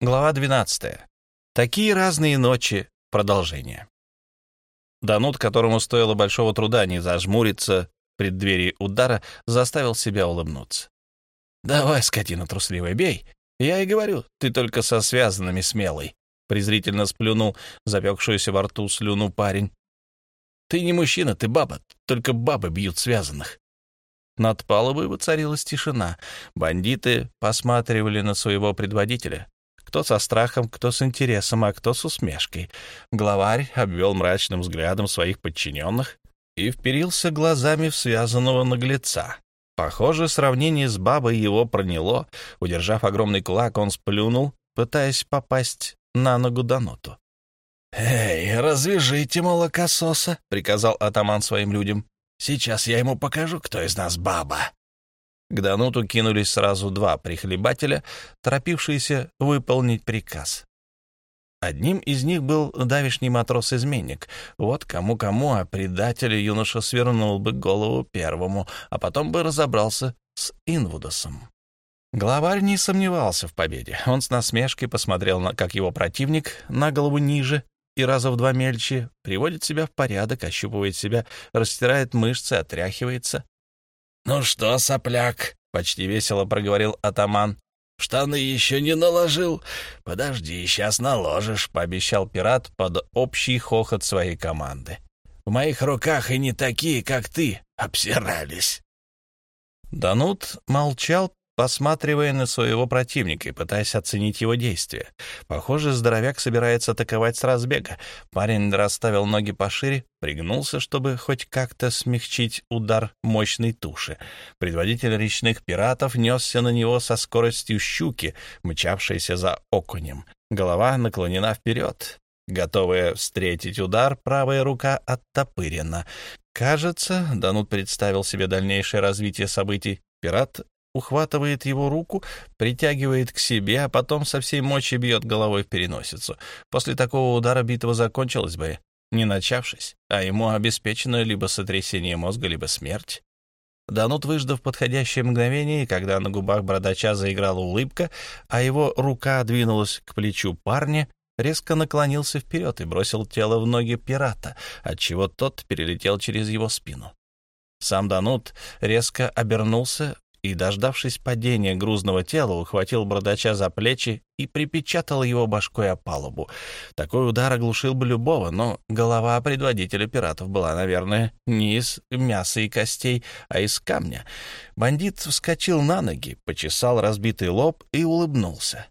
Глава 12. Такие разные ночи. Продолжение. Данут, которому стоило большого труда не зажмуриться в преддверии удара, заставил себя улыбнуться. «Давай, скотина трусливая, бей. Я и говорю, ты только со связанными смелый», — презрительно сплюнул запекшуюся во рту слюну парень. «Ты не мужчина, ты баба, только бабы бьют связанных». Над палубой воцарилась тишина. Бандиты посматривали на своего предводителя. Кто со страхом, кто с интересом, а кто с усмешкой. Главарь обвел мрачным взглядом своих подчиненных и вперился глазами в связанного наглеца. Похоже, сравнение с бабой его проняло. Удержав огромный кулак, он сплюнул, пытаясь попасть на ногу Даноту. «Эй, развяжите молокососа!» — приказал атаман своим людям. «Сейчас я ему покажу, кто из нас баба!» К Дануту кинулись сразу два прихлебателя, торопившиеся выполнить приказ. Одним из них был давишний матрос-изменник. Вот кому-кому, а предателю юноша свернул бы голову первому, а потом бы разобрался с Инвудосом. Главарь не сомневался в победе. Он с насмешкой посмотрел, на, как его противник на голову ниже и раза в два мельче приводит себя в порядок, ощупывает себя, растирает мышцы, отряхивается. «Ну что, сопляк?» — почти весело проговорил атаман. «Штаны еще не наложил? Подожди, сейчас наложишь», — пообещал пират под общий хохот своей команды. «В моих руках и не такие, как ты, обсирались». Данут молчал, посматривая на своего противника и пытаясь оценить его действия. Похоже, здоровяк собирается атаковать с разбега. Парень расставил ноги пошире, пригнулся, чтобы хоть как-то смягчить удар мощной туши. Предводитель речных пиратов несся на него со скоростью щуки, мчавшейся за окунем. Голова наклонена вперед. Готовая встретить удар, правая рука оттопырена. Кажется, Данут представил себе дальнейшее развитие событий. Пират ухватывает его руку, притягивает к себе, а потом со всей мочи бьет головой в переносицу. После такого удара битва закончилась бы, не начавшись, а ему обеспечено либо сотрясение мозга, либо смерть. Данут, выждав подходящее мгновение, когда на губах бородача заиграла улыбка, а его рука двинулась к плечу парня, резко наклонился вперед и бросил тело в ноги пирата, отчего тот перелетел через его спину. Сам Данут резко обернулся, и, дождавшись падения грузного тела, ухватил бродача за плечи и припечатал его башкой о палубу. Такой удар оглушил бы любого, но голова предводителя пиратов была, наверное, не из мяса и костей, а из камня. Бандит вскочил на ноги, почесал разбитый лоб и улыбнулся.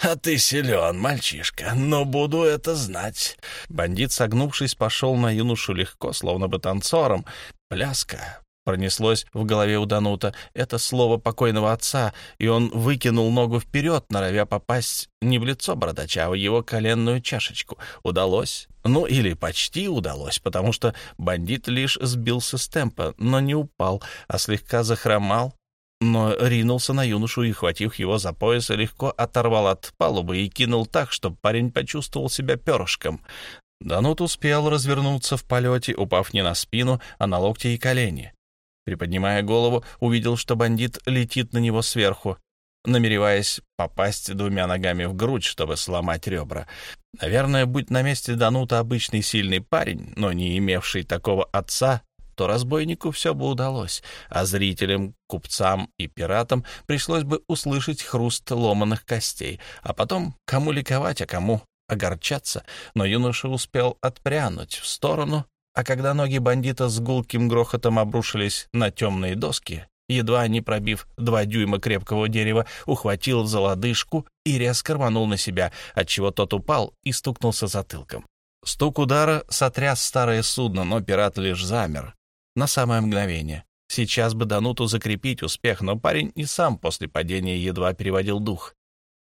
«А ты силен, мальчишка, но буду это знать». Бандит, согнувшись, пошел на юношу легко, словно бы танцором. Пляска, Пронеслось в голове у Данута это слово покойного отца, и он выкинул ногу вперед, норовя попасть не в лицо бородача, а в его коленную чашечку. Удалось. Ну, или почти удалось, потому что бандит лишь сбился с темпа, но не упал, а слегка захромал, но ринулся на юношу и, хватив его за пояс, легко оторвал от палубы и кинул так, чтобы парень почувствовал себя перышком. Данут успел развернуться в полете, упав не на спину, а на локти и колени. Приподнимая голову, увидел, что бандит летит на него сверху, намереваясь попасть двумя ногами в грудь, чтобы сломать ребра. Наверное, будь на месте Данута обычный сильный парень, но не имевший такого отца, то разбойнику все бы удалось, а зрителям, купцам и пиратам пришлось бы услышать хруст ломаных костей, а потом кому ликовать, а кому огорчаться. Но юноша успел отпрянуть в сторону а когда ноги бандита с гулким грохотом обрушились на темные доски, едва не пробив два дюйма крепкого дерева, ухватил за лодыжку и резко рванул на себя, отчего тот упал и стукнулся затылком. Стук удара сотряс старое судно, но пират лишь замер. На самое мгновение. Сейчас бы Дануту закрепить успех, но парень и сам после падения едва переводил дух.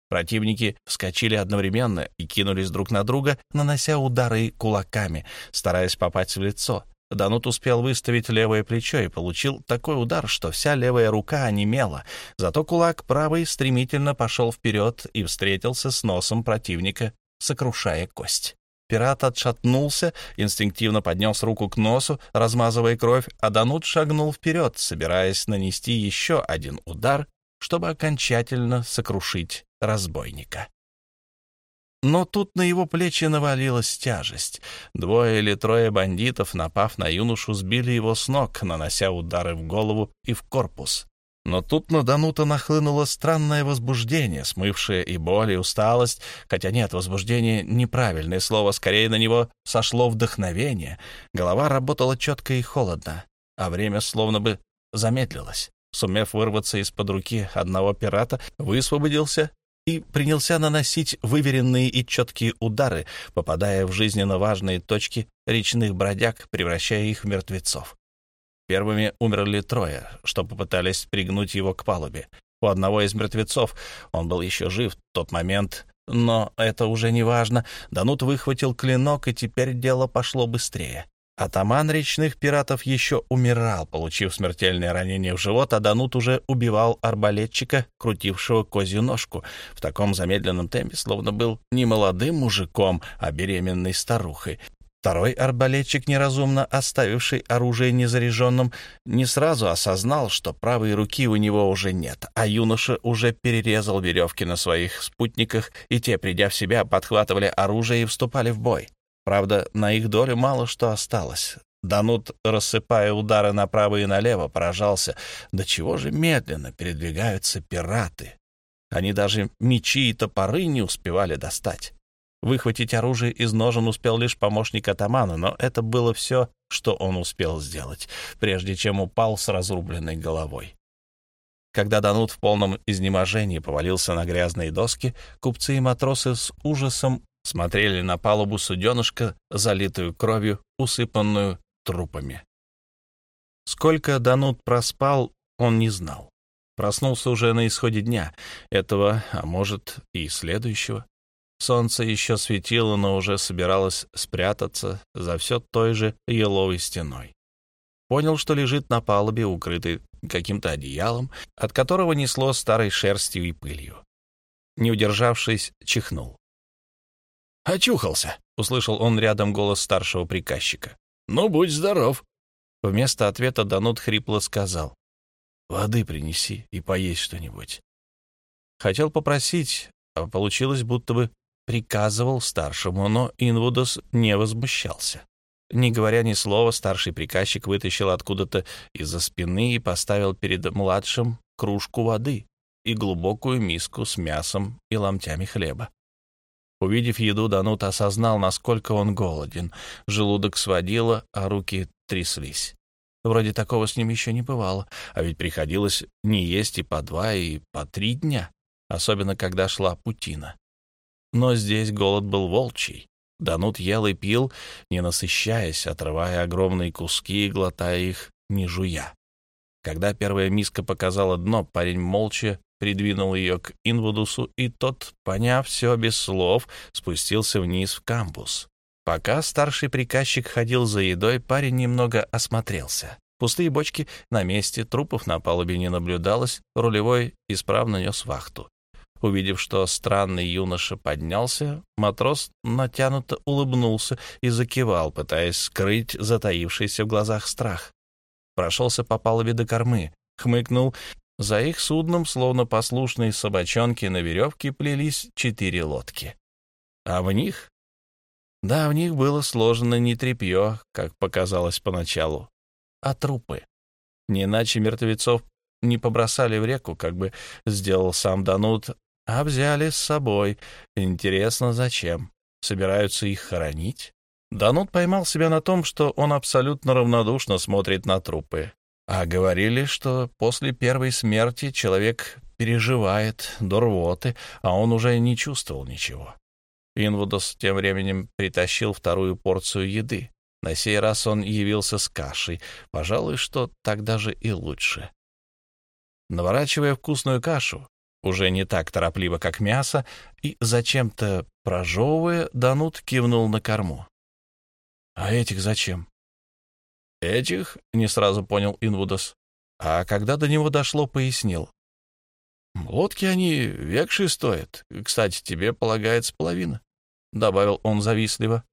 Противники вскочили одновременно и кинулись друг на друга, нанося удары кулаками, стараясь попасть в лицо. Данут успел выставить левое плечо и получил такой удар, что вся левая рука онемела. Зато кулак правый стремительно пошел вперед и встретился с носом противника, сокрушая кость. Пират отшатнулся, инстинктивно поднес руку к носу, размазывая кровь, а Данут шагнул вперед, собираясь нанести еще один удар, чтобы окончательно сокрушить разбойника. Но тут на его плечи навалилась тяжесть. Двое или трое бандитов, напав на юношу, сбили его с ног, нанося удары в голову и в корпус. Но тут на Данута нахлынуло странное возбуждение, смывшее и боль, и усталость, хотя нет, возбуждение — неправильное слово, скорее на него сошло вдохновение. Голова работала четко и холодно, а время словно бы замедлилось. Сумев вырваться из-под руки одного пирата, высвободился и принялся наносить выверенные и четкие удары, попадая в жизненно важные точки речных бродяг, превращая их в мертвецов. Первыми умерли трое, что попытались пригнуть его к палубе. У одного из мертвецов, он был еще жив в тот момент, но это уже не важно, Данут выхватил клинок, и теперь дело пошло быстрее. Атаман речных пиратов еще умирал, получив смертельное ранение в живот, а Данут уже убивал арбалетчика, крутившего козью ножку, в таком замедленном темпе, словно был не молодым мужиком, а беременной старухой. Второй арбалетчик, неразумно оставивший оружие незаряженным, не сразу осознал, что правой руки у него уже нет, а юноша уже перерезал веревки на своих спутниках, и те, придя в себя, подхватывали оружие и вступали в бой. Правда, на их долю мало что осталось. Данут, рассыпая удары направо и налево, поражался, до чего же медленно передвигаются пираты. Они даже мечи и топоры не успевали достать. Выхватить оружие из ножен успел лишь помощник атамана, но это было все, что он успел сделать, прежде чем упал с разрубленной головой. Когда Данут в полном изнеможении повалился на грязные доски, купцы и матросы с ужасом смотрели на палубу суденышка, залитую кровью, усыпанную трупами. Сколько Данут проспал, он не знал. Проснулся уже на исходе дня, этого, а может, и следующего. Солнце еще светило, но уже собиралось спрятаться за все той же еловой стеной. Понял, что лежит на палубе, укрытый каким-то одеялом, от которого несло старой шерстью и пылью. Не удержавшись, чихнул. «Очухался!» — услышал он рядом голос старшего приказчика. «Ну, будь здоров!» Вместо ответа Данут хрипло сказал. «Воды принеси и поесть что-нибудь». Хотел попросить, а получилось, будто бы приказывал старшему, но Инвудос не возмущался. Не говоря ни слова, старший приказчик вытащил откуда-то из-за спины и поставил перед младшим кружку воды и глубокую миску с мясом и ломтями хлеба. Увидев еду, Данут осознал, насколько он голоден. Желудок сводило, а руки тряслись. Вроде такого с ним еще не бывало, а ведь приходилось не есть и по два, и по три дня, особенно когда шла путина. Но здесь голод был волчий. Данут ел и пил, не насыщаясь, отрывая огромные куски и глотая их, не жуя. Когда первая миска показала дно, парень молча придвинул ее к Инвудусу, и тот, поняв все без слов, спустился вниз в камбус. Пока старший приказчик ходил за едой, парень немного осмотрелся. Пустые бочки на месте, трупов на палубе не наблюдалось, рулевой исправно нес вахту. Увидев, что странный юноша поднялся, матрос натянуто улыбнулся и закивал, пытаясь скрыть затаившийся в глазах страх. Прошелся по палубе до кормы, хмыкнул за их судном, словно послушные собачонки на веревке, плелись четыре лодки. А в них? Да, в них было сложено не тряпье, как показалось поначалу, а трупы. Не иначе мертвецов не побросали в реку, как бы сделал сам Данут, а взяли с собой. Интересно, зачем? Собираются их хоронить? Данут поймал себя на том, что он абсолютно равнодушно смотрит на трупы. А говорили, что после первой смерти человек переживает до рвоты, а он уже не чувствовал ничего. Инвудос тем временем притащил вторую порцию еды. На сей раз он явился с кашей. Пожалуй, что так даже и лучше. Наворачивая вкусную кашу, уже не так торопливо, как мясо, и зачем-то прожевывая, Данут кивнул на корму. «А этих зачем?» «Этих?» — не сразу понял Инвудос. А когда до него дошло, пояснил. «Лодки они векши стоят. Кстати, тебе полагается половина», — добавил он завистливо.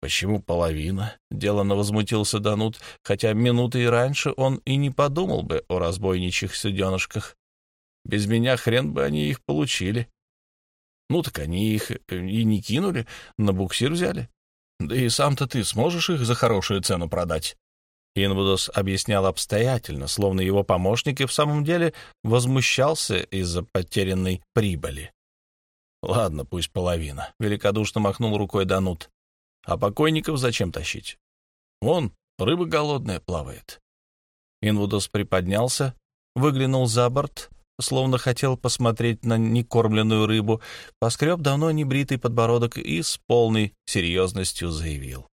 «Почему половина?» — деланно возмутился Данут, хотя минуты и раньше он и не подумал бы о разбойничьих суденышках. «Без меня хрен бы они их получили». Ну так они их и не кинули, на буксир взяли. Да и сам-то ты сможешь их за хорошую цену продать. Инвудос объяснял обстоятельно, словно его помощник и в самом деле возмущался из-за потерянной прибыли. «Ладно, пусть половина», — великодушно махнул рукой Данут. «А покойников зачем тащить? Вон, рыба голодная плавает». Инвудос приподнялся, выглянул за борт, словно хотел посмотреть на некормленную рыбу, поскреб давно небритый подбородок и с полной серьезностью заявил.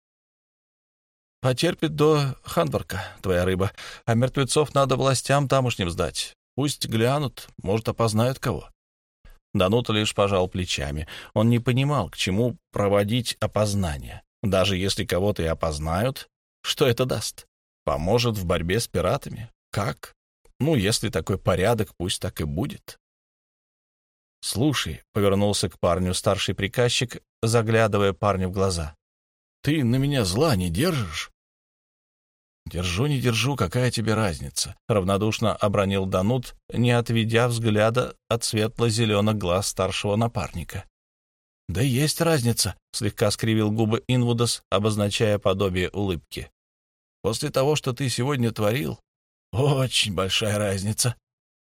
«Потерпит до Ханварка твоя рыба, а мертвецов надо властям тамошним сдать. Пусть глянут, может, опознают кого». Данута лишь пожал плечами. Он не понимал, к чему проводить опознание. Даже если кого-то и опознают, что это даст? Поможет в борьбе с пиратами? Как? Ну, если такой порядок, пусть так и будет. «Слушай», — повернулся к парню старший приказчик, заглядывая парню в глаза, — «ты на меня зла не держишь?» «Держу, не держу, какая тебе разница?» — равнодушно обронил Данут, не отведя взгляда от светло-зеленых глаз старшего напарника. «Да есть разница», — слегка скривил губы Инвудас, обозначая подобие улыбки. «После того, что ты сегодня творил, очень большая разница.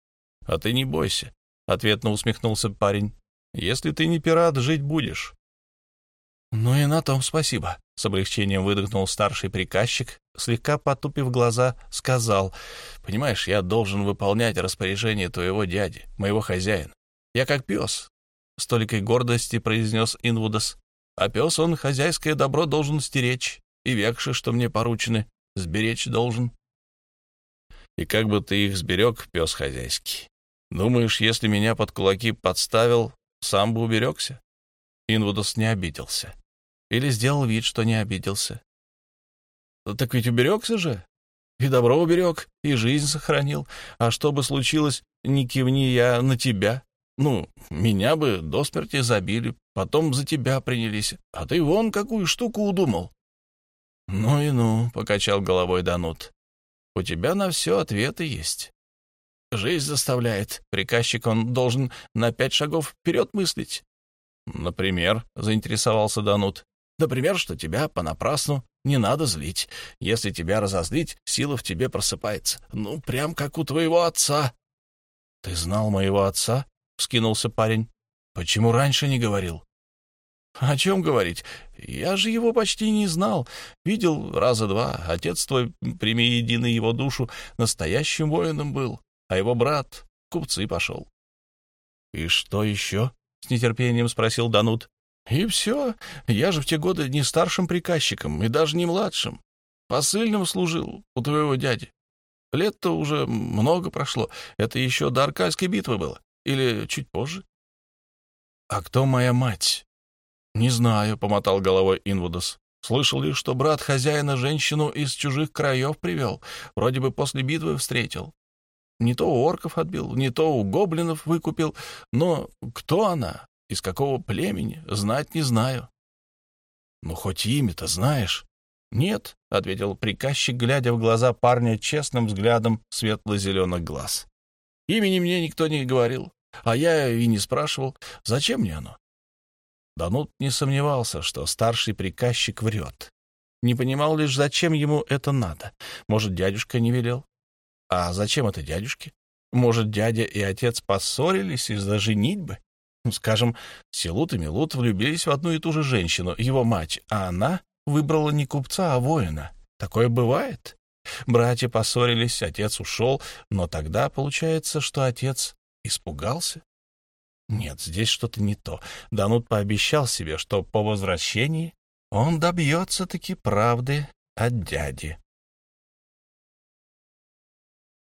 — А ты не бойся, — ответно усмехнулся парень. — Если ты не пират, жить будешь. — Ну и на том спасибо, — с облегчением выдохнул старший приказчик, слегка потупив глаза, сказал. — Понимаешь, я должен выполнять распоряжение твоего дяди, моего хозяина. Я как пес, — с толикой гордости произнес Инвудас. А пес он хозяйское добро должен стеречь, и векши, что мне поручены, сберечь должен. И как бы ты их сберег, пес хозяйский? Думаешь, если меня под кулаки подставил, сам бы уберегся? Инвудус не обиделся. Или сделал вид, что не обиделся. Так ведь уберегся же. И добро уберег, и жизнь сохранил. А что бы случилось, не кивни я на тебя. Ну, меня бы до смерти забили, потом за тебя принялись. А ты вон какую штуку удумал. Ну и ну, — покачал головой Данут. У тебя на все ответы есть. Жизнь заставляет. Приказчик, он должен на пять шагов вперед мыслить. Например, заинтересовался Данут. Например, что тебя понапрасну не надо злить. Если тебя разозлить, сила в тебе просыпается. Ну, прям как у твоего отца. — Ты знал моего отца? — вскинулся парень. — Почему раньше не говорил? О чем говорить? Я же его почти не знал. Видел раза два. Отец твой, прими единый его душу, настоящим воином был, а его брат купцы пошел. — И что еще? — с нетерпением спросил Данут. — И все. Я же в те годы не старшим приказчиком и даже не младшим. Посыльным служил у твоего дяди. Лет-то уже много прошло. Это еще до Аркальской битвы было. Или чуть позже? — А кто моя мать? «Не знаю», — помотал головой Инвудос. «Слышал лишь, что брат хозяина женщину из чужих краев привел. Вроде бы после битвы встретил. Не то у орков отбил, не то у гоблинов выкупил. Но кто она, из какого племени, знать не знаю». «Ну, хоть имя-то знаешь». «Нет», — ответил приказчик, глядя в глаза парня честным взглядом светло-зеленых глаз. «Имени мне никто не говорил, а я и не спрашивал, зачем мне оно. Данут не сомневался, что старший приказчик врет. Не понимал лишь, зачем ему это надо. Может, дядюшка не велел? А зачем это дядюшке? Может, дядя и отец поссорились из-за женитьбы? Ну, скажем, Селут и Милут влюбились в одну и ту же женщину, его мать, а она выбрала не купца, а воина. Такое бывает. Братья поссорились, отец ушел, но тогда получается, что отец испугался. Нет, здесь что-то не то. Данут пообещал себе, что по возвращении он добьется таки правды от дяди.